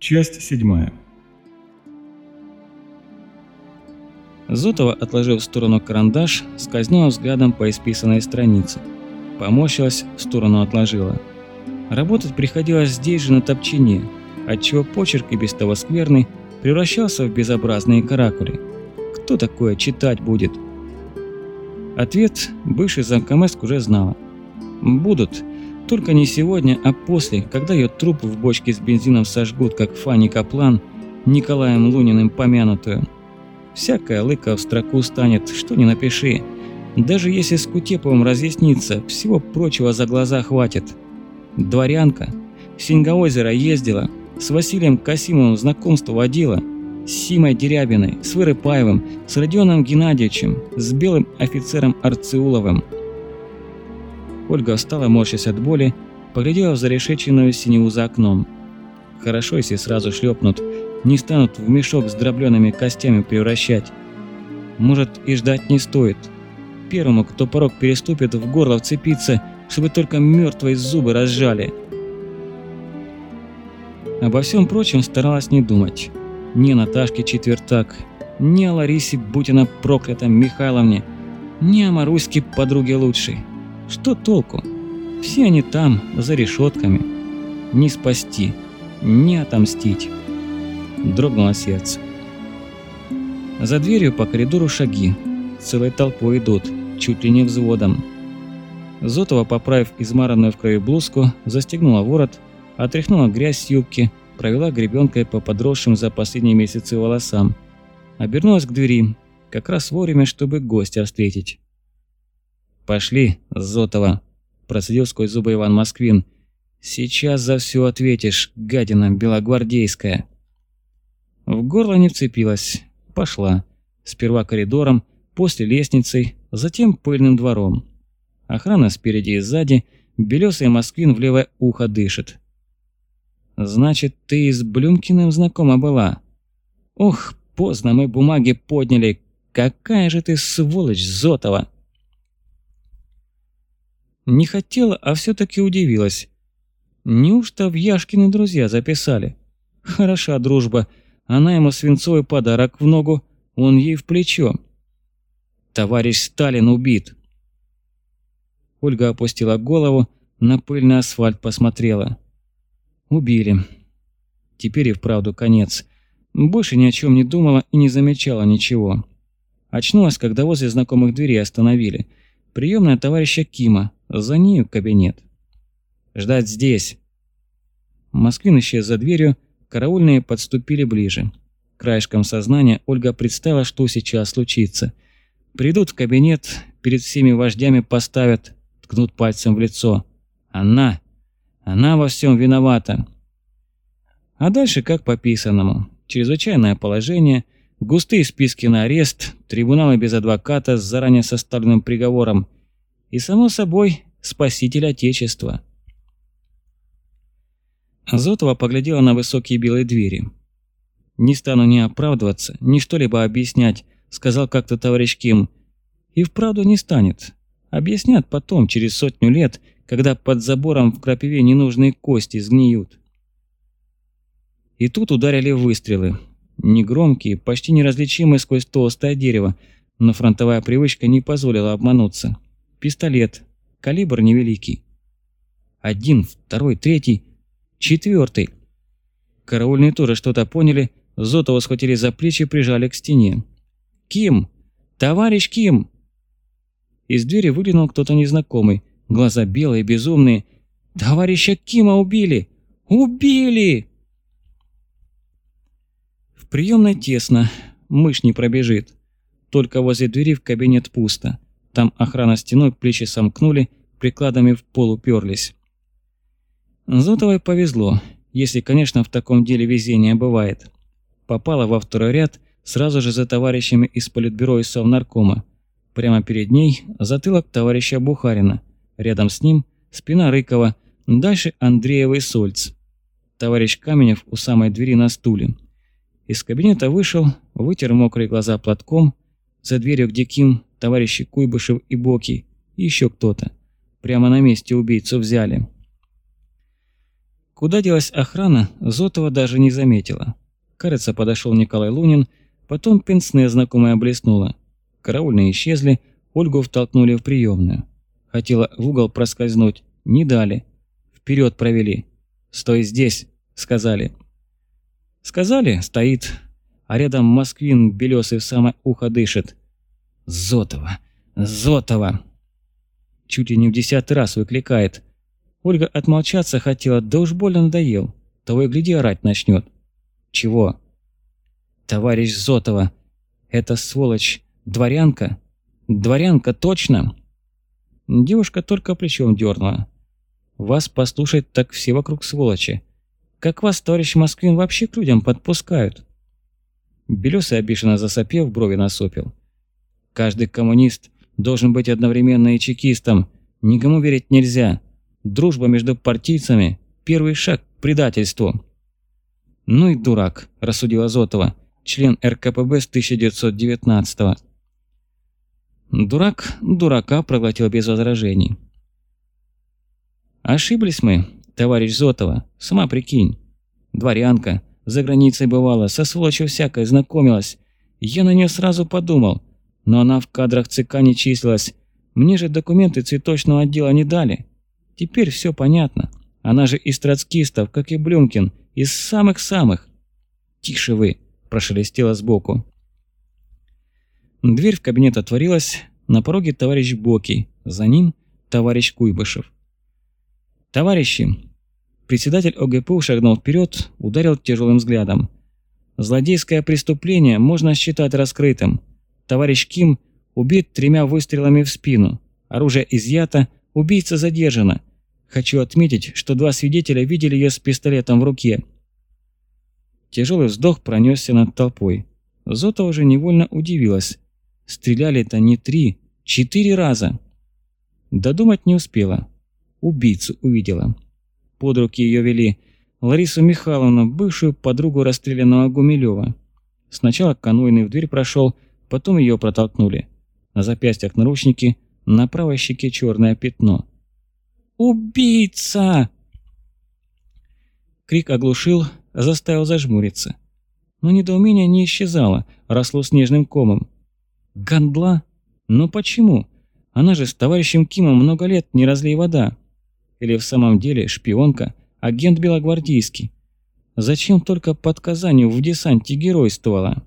Часть седьмая. Зотова, отложив в сторону карандаш, скользнула взглядом по исписанной странице. Поморщилась, в сторону отложила. Работать приходилось здесь же на топчине, отчего почерк и без того скверный превращался в безобразные каракули. Кто такое читать будет? Ответ бывший замкомест уже знала. Будут, только не сегодня, а после, когда ее труп в бочке с бензином сожгут, как Фанни Каплан, Николаем Луниным помянутую. Всякая лыка в строку станет, что не напиши. Даже если с Кутеповым разъяснится, всего прочего за глаза хватит. Дворянка. В Сингаозеро ездила, с Василием Касимовым знакомство водила, с Симой Дерябиной, с Вырыпаевым, с Родионом Геннадьевичем, с белым офицером Арцеуловым. Ольга встала, морщась от боли, поглядела в зарешеченную синеву за окном. Хорошо, если сразу шлепнут, не станут в мешок с дробленными костями превращать. Может, и ждать не стоит. Первому, кто порог переступит, в горло вцепиться, чтобы только мертвые зубы разжали. Обо всем прочем старалась не думать. О Наташке Четвертак, ни о Ларисе, будь она проклята, Михайловне, ни о Маруське, подруге лучшей. Что толку? Все они там, за решетками. Не спасти, не отомстить. Дрогнуло сердце. За дверью по коридору шаги. Целой толпой идут, чуть ли не взводом. Зотова, поправив измаранную в крови блузку, застегнула ворот, отряхнула грязь с юбки, провела гребенкой по подросшим за последние месяцы волосам. Обернулась к двери, как раз вовремя, чтобы гостя встретить. «Пошли, Зотова!» – процедил сквозь зубы Иван Москвин. «Сейчас за все ответишь, гадина белогвардейская!» В горло не вцепилась. Пошла. Сперва коридором, после лестницей, затем пыльным двором. Охрана спереди и сзади, белесый Москвин в левое ухо дышит. «Значит, ты с Блюмкиным знакома была?» «Ох, поздно мы бумаги подняли! Какая же ты сволочь, Зотова!» Не хотела, а все-таки удивилась. Неужто в Яшкины друзья записали? Хороша дружба. Она ему свинцовый подарок в ногу, он ей в плечо. Товарищ Сталин убит. Ольга опустила голову, на пыльный асфальт посмотрела. Убили. Теперь и вправду конец. Больше ни о чем не думала и не замечала ничего. Очнулась, когда возле знакомых дверей остановили. Приемная товарища Кима, за нею кабинет. «Ждать здесь!» Москвин исчез за дверью, караульные подступили ближе. Краешком сознания Ольга представила, что сейчас случится. Придут в кабинет, перед всеми вождями поставят, ткнут пальцем в лицо. Она, она во всем виновата. А дальше как по писанному. Чрезвычайное положение, густые списки на арест, трибуналы без адвоката с заранее составленным приговором – и, само собой, спаситель Отечества. Зотова поглядела на высокие белые двери. «Не стану ни оправдываться, ни что-либо объяснять», — сказал как-то товарищ Ким. «И вправду не станет. Объяснят потом, через сотню лет, когда под забором в крапиве ненужные кости сгниют». И тут ударили выстрелы. Негромкие, почти неразличимые сквозь толстое дерево, но фронтовая привычка не позволила обмануться. Пистолет. Калибр невеликий. Один, второй, третий, четвертый. Караульные тоже что-то поняли, Зотова схватили за плечи и прижали к стене. «Ким! Товарищ Ким!» Из двери выглянул кто-то незнакомый, глаза белые, безумные. «Товарища Кима убили! Убили!» В приемной тесно, мышь не пробежит. Только возле двери в кабинет пусто. Там охрана стеной плечи сомкнули, прикладами в пол уперлись. Зотовой повезло, если, конечно, в таком деле везение бывает. Попала во второй ряд сразу же за товарищами из политбюро и совнаркома. Прямо перед ней затылок товарища Бухарина. Рядом с ним спина Рыкова, дальше Андреева Сольц. Товарищ Каменев у самой двери на стуле. Из кабинета вышел, вытер мокрые глаза платком, за дверью, где Ким товарищи Куйбышев и Боки, и еще кто-то. Прямо на месте убийцу взяли. Куда делась охрана, Зотова даже не заметила. Кажется, подошел Николай Лунин, потом пенсне знакомая блеснула. Караульные исчезли, Ольгу втолкнули в приемную. Хотела в угол проскользнуть, не дали. Вперед провели. «Стой здесь», — сказали. Сказали, стоит, а рядом Москвин белесый в самое ухо дышит. «Зотова! Зотова!» Чуть ли не в десятый раз выкликает. Ольга отмолчаться хотела, да уж больно надоел. Того и гляди, орать начнет. «Чего?» «Товарищ Зотова! Это сволочь! Дворянка! Дворянка, точно!» Девушка только плечом дернула. «Вас послушать, так все вокруг сволочи. Как вас, товарищ Москвин, вообще к людям подпускают?» Белёсый обиженно засопев, брови насопил. «Каждый коммунист должен быть одновременно и чекистом. Никому верить нельзя. Дружба между партийцами – первый шаг к предательству». «Ну и дурак», – рассудила Зотова, член РКПБ с 1919 -го. Дурак дурака проглотил без возражений. «Ошиблись мы, товарищ Зотова, сама прикинь. Дворянка, за границей бывала, со сволочью всякой знакомилась. Я на нее сразу подумал, но она в кадрах ЦК не числилась. Мне же документы цветочного отдела не дали. Теперь все понятно. Она же из троцкистов, как и Блюмкин, из самых-самых. «Тише вы!» – прошелестело сбоку. Дверь в кабинет отворилась, на пороге товарищ Боки, за ним товарищ Куйбышев. «Товарищи, Председатель ОГПУ шагнул вперед, ударил тяжелым взглядом. Злодейское преступление можно считать раскрытым. Товарищ Ким убит тремя выстрелами в спину. Оружие изъято, убийца задержана. Хочу отметить, что два свидетеля видели ее с пистолетом в руке. Тяжелый вздох пронесся над толпой. Зота уже невольно удивилась. Стреляли-то не три, четыре раза. Додумать не успела. Убийцу увидела под руки ее вели, Ларису Михайловну, бывшую подругу расстрелянного Гумилева. Сначала конвойный в дверь прошел, потом ее протолкнули. На запястьях наручники, на правой щеке черное пятно. «Убийца!» Крик оглушил, заставил зажмуриться. Но недоумение не исчезало, росло снежным комом. «Гандла? Но почему? Она же с товарищем Кимом много лет не разлей вода». Или в самом деле шпионка, агент белогвардейский? Зачем только под Казанью в десанте геройствовала?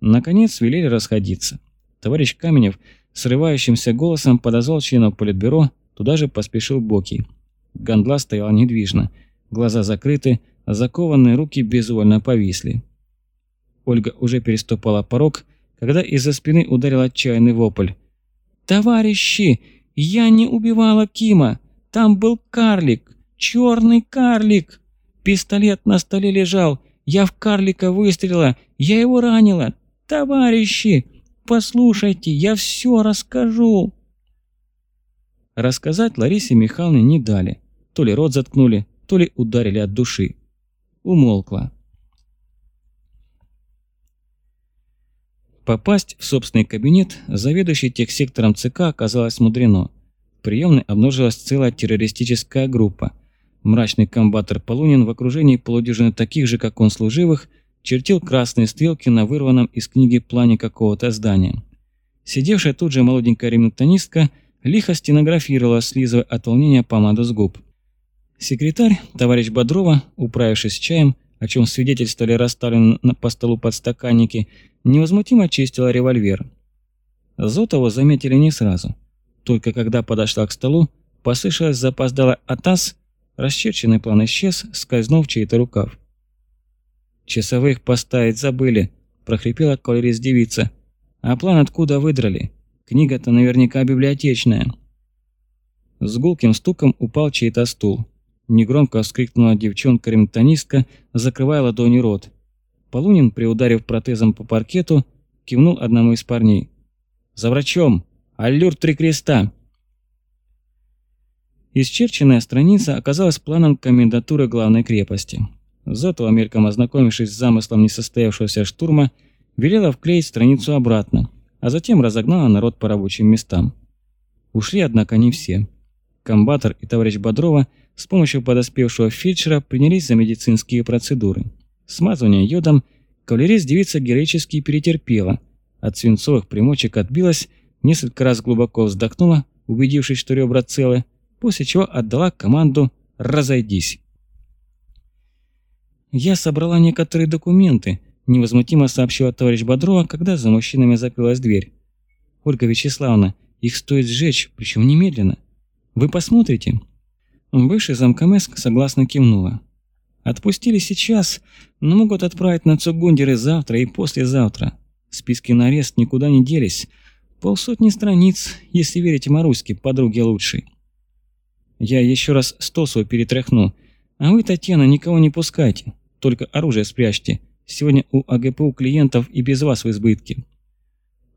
Наконец велели расходиться. Товарищ Каменев срывающимся голосом подозвал членов политбюро, туда же поспешил Боки. Гондла стояла недвижно, глаза закрыты, закованные руки безвольно повисли. Ольга уже переступала порог, когда из-за спины ударил отчаянный вопль. «Товарищи, я не убивала Кима! Там был карлик, черный карлик. Пистолет на столе лежал. Я в карлика выстрелила, я его ранила. Товарищи, послушайте, я все расскажу. Рассказать Ларисе Михайловне не дали. То ли рот заткнули, то ли ударили от души. Умолкла. Попасть в собственный кабинет заведующий техсектором ЦК оказалось мудрено. Приемной обнаружилась целая террористическая группа. Мрачный комбатор Полунин в окружении полудюжины таких же, как он, служивых, чертил красные стрелки на вырванном из книги плане какого-то здания. Сидевшая тут же молоденькая ремонтонистка лихо стенографировала, слизывая от волнения помаду с губ. Секретарь, товарищ Бодрова, управившись чаем, о чем свидетельствовали расставлены по столу подстаканники, невозмутимо чистила револьвер. Зотова заметили не сразу – только когда подошла к столу, послышалось запоздало «Атас», расчерченный план исчез, скользнув чей-то рукав. «Часовых поставить забыли», – прохрипела кавалерист-девица. «А план откуда выдрали? Книга-то наверняка библиотечная». С гулким стуком упал чей-то стул. Негромко вскрикнула девчонка-ремтонистка, закрывая ладони рот. Полунин, приударив протезом по паркету, кивнул одному из парней. «За врачом!» Аллюр три креста!» Исчерченная страница оказалась планом комендатуры главной крепости. Зотова, мельком ознакомившись с замыслом несостоявшегося штурма, велела вклеить страницу обратно, а затем разогнала народ по рабочим местам. Ушли, однако, не все. Комбатор и товарищ Бодрова с помощью подоспевшего фельдшера принялись за медицинские процедуры. Смазывание йодом кавалерист девица героически перетерпела. От свинцовых примочек отбилась, несколько раз глубоко вздохнула, убедившись, что ребра целы, после чего отдала команду «разойдись». «Я собрала некоторые документы», – невозмутимо сообщила товарищ Бодрова, когда за мужчинами закрылась дверь. «Ольга Вячеславовна, их стоит сжечь, причем немедленно. Вы посмотрите?» Бывший замкомеск согласно кивнула. «Отпустили сейчас, но могут отправить на Цугундеры завтра и послезавтра. Списки на арест никуда не делись. Полсотни страниц, если верите Маруське, подруге лучшей. Я еще раз Стосу перетряхну. А вы, Татьяна, никого не пускайте. Только оружие спрячьте. Сегодня у АГПУ клиентов и без вас в избытке».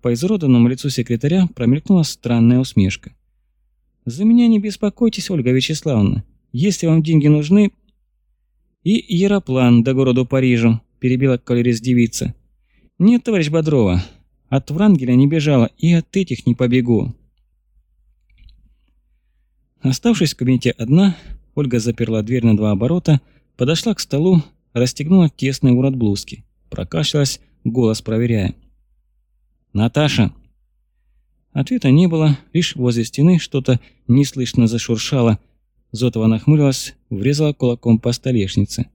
По изуродованному лицу секретаря промелькнула странная усмешка. «За меня не беспокойтесь, Ольга Вячеславовна. Если вам деньги нужны...» «И яроплан до города Парижу», – перебила кавалерист девица. «Нет, товарищ Бодрова, от Врангеля не бежала и от этих не побегу». Оставшись в кабинете одна, Ольга заперла дверь на два оборота, подошла к столу, расстегнула тесный ворот блузки, прокашлялась, голос проверяя. «Наташа!» Ответа не было, лишь возле стены что-то неслышно зашуршало. Зотова нахмурилась, врезала кулаком по столешнице.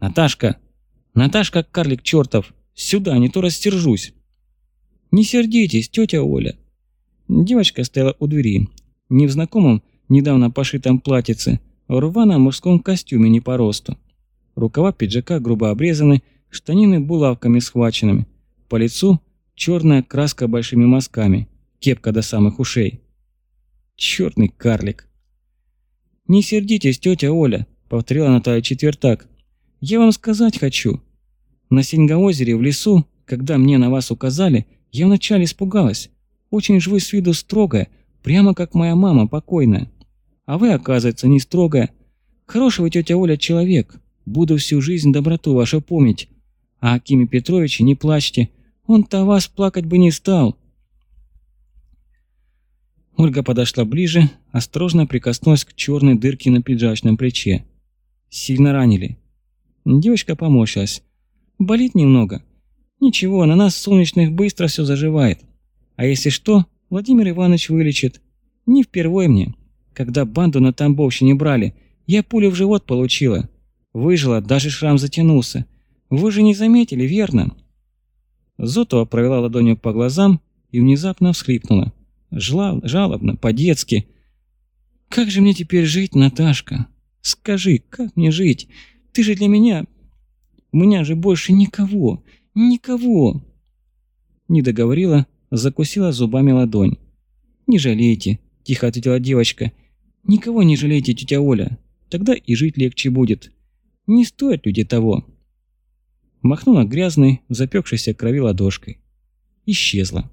«Наташка! Наташка, карлик чертов! Сюда, не то растержусь!» «Не сердитесь, тетя Оля!» Девочка стояла у двери, не в знакомом, недавно пошитом платьице, в рваном мужском костюме не по росту. Рукава пиджака грубо обрезаны, штанины булавками схваченными. По лицу черная краска большими мазками, кепка до самых ушей. Черный карлик. «Не сердитесь, тетя Оля», — повторила Наталья Четвертак. «Я вам сказать хочу. На Сингаозере в лесу, когда мне на вас указали, я вначале испугалась. Очень же вы с виду строгая, прямо как моя мама покойная. А вы, оказывается, не строгая. Хороший вы, тетя Оля, человек. Буду всю жизнь доброту вашу помнить. А Акиме Петровиче не плачьте. Он-то вас плакать бы не стал. Ольга подошла ближе, осторожно прикоснулась к черной дырке на пиджачном плече. Сильно ранили. Девочка поморщилась. Болит немного. Ничего, на нас солнечных быстро все заживает. А если что, Владимир Иванович вылечит. Не впервой мне. Когда банду на Тамбовщине брали, я пулю в живот получила. Выжила, даже шрам затянулся. Вы же не заметили, верно?» Зотова провела ладонью по глазам и внезапно всхлипнула. Жла, жалобно, по-детски. «Как же мне теперь жить, Наташка? Скажи, как мне жить? Ты же для меня... У меня же больше никого, никого!» Не договорила, закусила зубами ладонь. «Не жалейте», – тихо ответила девочка. Никого не жалейте, тетя Оля. Тогда и жить легче будет. Не стоят люди того. Махнула грязной, запекшейся крови ладошкой. Исчезла.